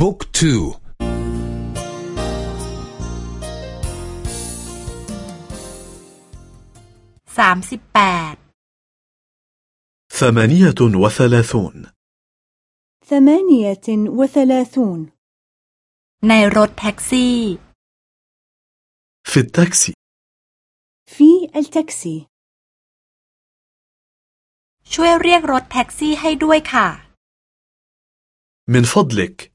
บุ๊กทูสามสิบแปด ثمانية وثلاثون ثمانية وثلاثون ในรถแท็กซี่ في التاكسي في التاكسي ช่วยเรียกรถแท็กซี่ให้ด้วยค่ะ من فضلك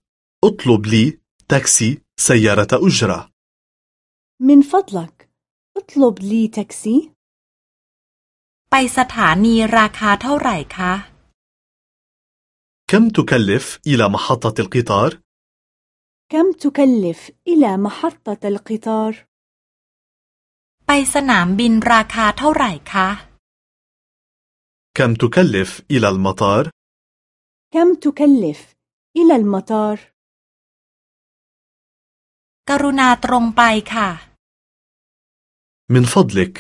اطلب لي تاكسي سيارة أجرة من فضلك اطلب لي تاكسي ไปสถานีราคาเท่าไหร่คะ كم تكلف إلى محطة القطار؟ كم تكلف إلى محطة القطار ไปสนามบินราคาเท่าไหร่คะ كم تكلف إلى المطار؟ كم تكلف إلى المطار กรุณาตรงไปค่ะ من فضلك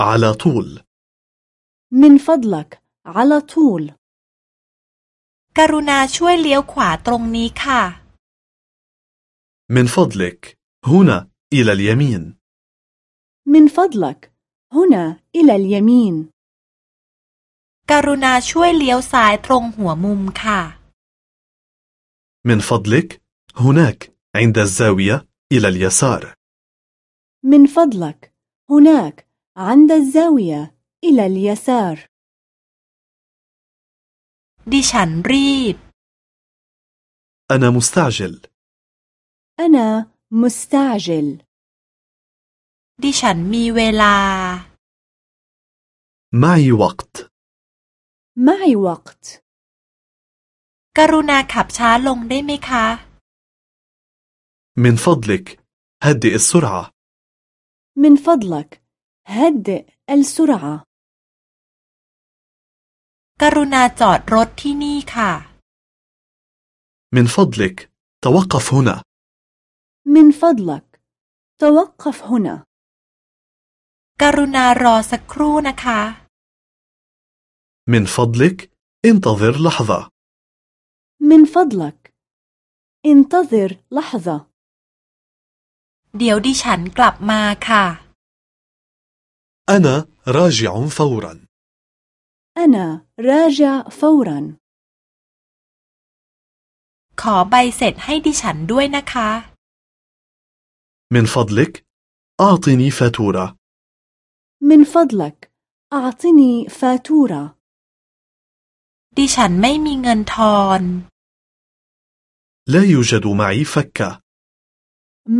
على طول من فضلك على طول กรุณาช่วยเลี้ยวขวาตรงนี้ค่ะ من فضلك هنا إلى اليمين من فضلك هنا إلى اليمين กรุณาช่วยเลี้ยวซ้ายตรงหัวมุมค่ะ من فضلك هناك عند الزاوية إلى اليسار من فضلك هناك عند الزاوية إلى اليسار ดิฉันรีบ أنا مستعجل أنا مستعجل ดิฉันมีเวลา معي وقت معي وقت กรุณาขับช้าลงได้ไหมคะ من فضلك هدئ السرعة من فضلك هدئ السرعة กรุณาจอดรถที่นี่ค่ะ من فضلك توقف هنا من فضلك توقف هنا กรุณารอสักครู่นะคะ من فضلك انتظر لحظة من فضلك انتظر لحظة เดี๋ยวดิฉันกลับมาค่ะ أنا راجع فورا أنا راجع فورا ขอใบเสร็จให้ดิฉันด้วยนะคะ من فضلك أعطني فاتورة من فضلك أعطني فاتورة ดิฉันไม่มีเงินทอน لا يوجد معي فكة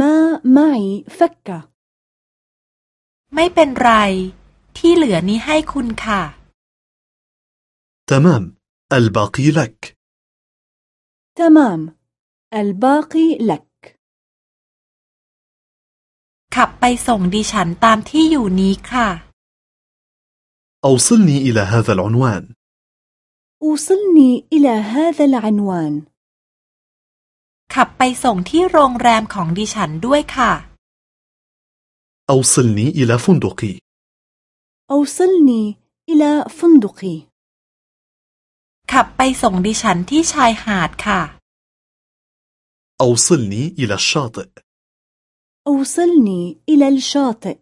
ما معي فكة ไม่เป็นไร ที่เหลือนี้ให้คุณค่ะ تمام الباقي لك تمام الباقي لك ขับไปส่งดิฉันตามที่อยู่นี้ค่ะ أوصلني إلى هذا العنوان أوصلني إلى هذا العنوان ขับไปส่งที่โรงแรมของดิฉันด้วยค่ะ أوصلني إلى فندقي أوصلني إلى فندقي ขับไปส่งดิฉันที่ชายหาดค่ะ أوصلني إلى الشاطئ أوصلني إلى الشاطئ